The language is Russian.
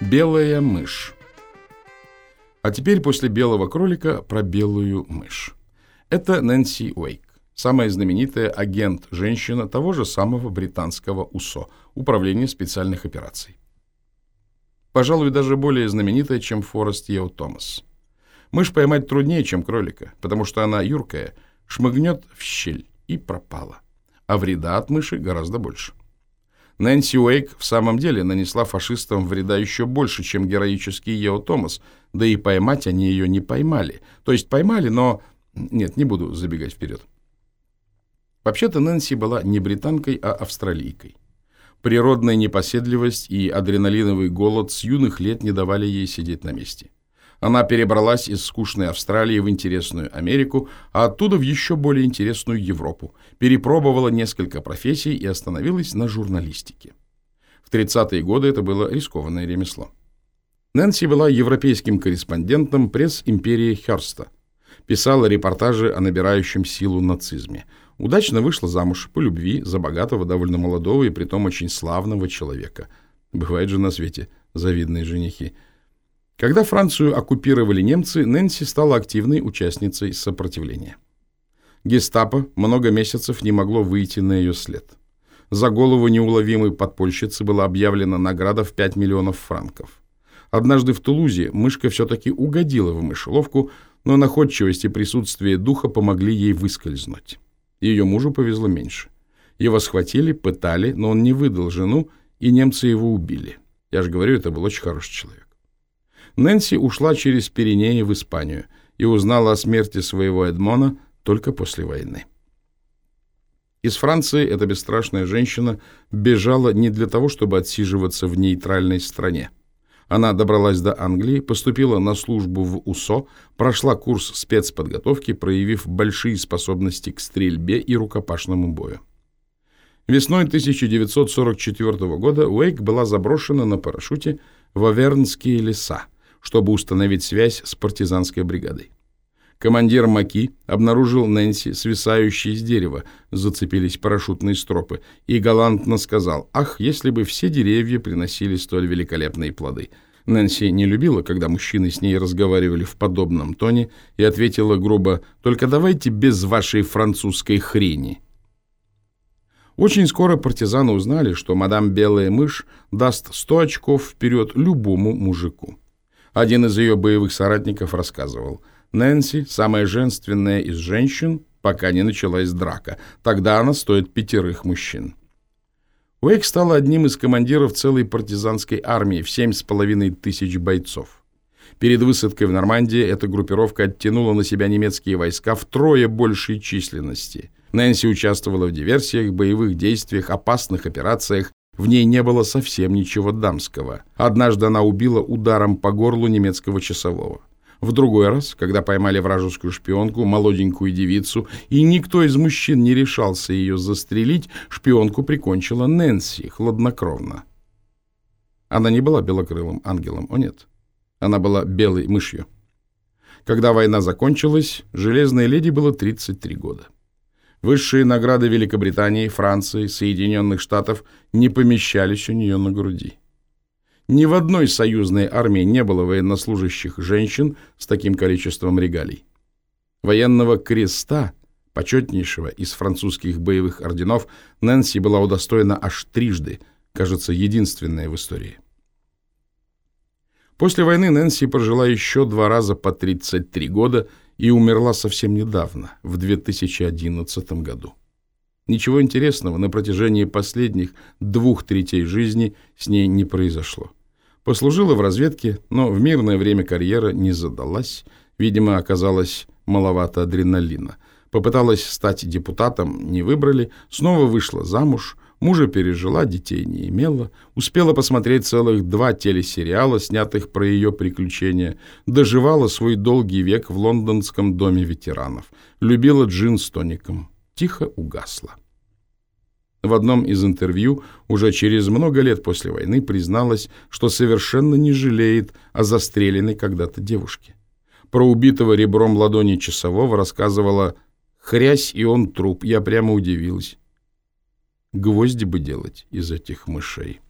Белая мышь. А теперь после белого кролика про белую мышь. Это Нэнси Уэйк, самая знаменитая агент-женщина того же самого британского УСО, Управления специальных операций. Пожалуй, даже более знаменитая, чем Форест Йоу Томас. Мышь поймать труднее, чем кролика, потому что она юркая, шмыгнет в щель и пропала. А вреда от мыши гораздо больше. Нэнси Уэйк в самом деле нанесла фашистам вреда еще больше, чем героический Ео Томас, да и поймать они ее не поймали. То есть поймали, но... Нет, не буду забегать вперед. Вообще-то Нэнси была не британкой, а австралийкой. Природная непоседливость и адреналиновый голод с юных лет не давали ей сидеть на месте. Она перебралась из скучной Австралии в интересную Америку, а оттуда в еще более интересную Европу, перепробовала несколько профессий и остановилась на журналистике. В 30-е годы это было рискованное ремесло. Нэнси была европейским корреспондентом пресс-империи Херста. Писала репортажи о набирающем силу нацизме. Удачно вышла замуж по любви за богатого, довольно молодого и притом очень славного человека. Бывает же на свете завидные женихи – когда Францию оккупировали немцы, Нэнси стала активной участницей сопротивления. Гестапо много месяцев не могло выйти на ее след. За голову неуловимой подпольщицы была объявлена награда в 5 миллионов франков. Однажды в Тулузе мышка все-таки угодила в мышеловку, но находчивость и присутствие духа помогли ей выскользнуть. Ее мужу повезло меньше. Его схватили, пытали, но он не выдал жену, и немцы его убили. Я же говорю, это был очень хороший человек. Нэнси ушла через Пиренеи в Испанию и узнала о смерти своего Эдмона только после войны. Из Франции эта бесстрашная женщина бежала не для того, чтобы отсиживаться в нейтральной стране. Она добралась до Англии, поступила на службу в УСО, прошла курс спецподготовки, проявив большие способности к стрельбе и рукопашному бою. Весной 1944 года Уэйк была заброшена на парашюте в Авернские леса, чтобы установить связь с партизанской бригадой. Командир Маки обнаружил Нэнси, свисающей с дерева, зацепились парашютные стропы, и галантно сказал, «Ах, если бы все деревья приносили столь великолепные плоды!» Нэнси не любила, когда мужчины с ней разговаривали в подобном тоне, и ответила грубо, «Только давайте без вашей французской хрени». Очень скоро партизаны узнали, что мадам Белая Мышь даст 100 очков вперед любому мужику. Один из ее боевых соратников рассказывал. Нэнси – самая женственная из женщин, пока не началась драка. Тогда она стоит пятерых мужчин. Уэйк стала одним из командиров целой партизанской армии в семь с половиной тысяч бойцов. Перед высадкой в Нормандии эта группировка оттянула на себя немецкие войска втрое большей численности. Нэнси участвовала в диверсиях, боевых действиях, опасных операциях, в ней не было совсем ничего дамского. Однажды она убила ударом по горлу немецкого часового. В другой раз, когда поймали вражескую шпионку, молоденькую девицу, и никто из мужчин не решался ее застрелить, шпионку прикончила Нэнси хладнокровно. Она не была белокрылым ангелом, о нет. Она была белой мышью. Когда война закончилась, Железной леди было 33 года. Высшие награды Великобритании, Франции, Соединенных Штатов не помещались у нее на груди. Ни в одной союзной армии не было военнослужащих женщин с таким количеством регалий. Военного креста, почетнейшего из французских боевых орденов, Нэнси была удостоена аж трижды, кажется, единственная в истории. После войны Нэнси прожила еще два раза по 33 года и умерла совсем недавно, в 2011 году. Ничего интересного на протяжении последних двух третей жизни с ней не произошло. Послужила в разведке, но в мирное время карьера не задалась, видимо, оказалось маловато адреналина. Попыталась стать депутатом, не выбрали, снова вышла замуж, Мужа пережила, детей не имела, успела посмотреть целых два телесериала, снятых про ее приключения, доживала свой долгий век в лондонском доме ветеранов, любила джин с тоником, тихо угасла. В одном из интервью уже через много лет после войны призналась, что совершенно не жалеет о застреленной когда-то девушке. Про убитого ребром ладони часового рассказывала «Хрясь, и он труп, я прямо удивилась. Гвозди бы делать из этих мышей.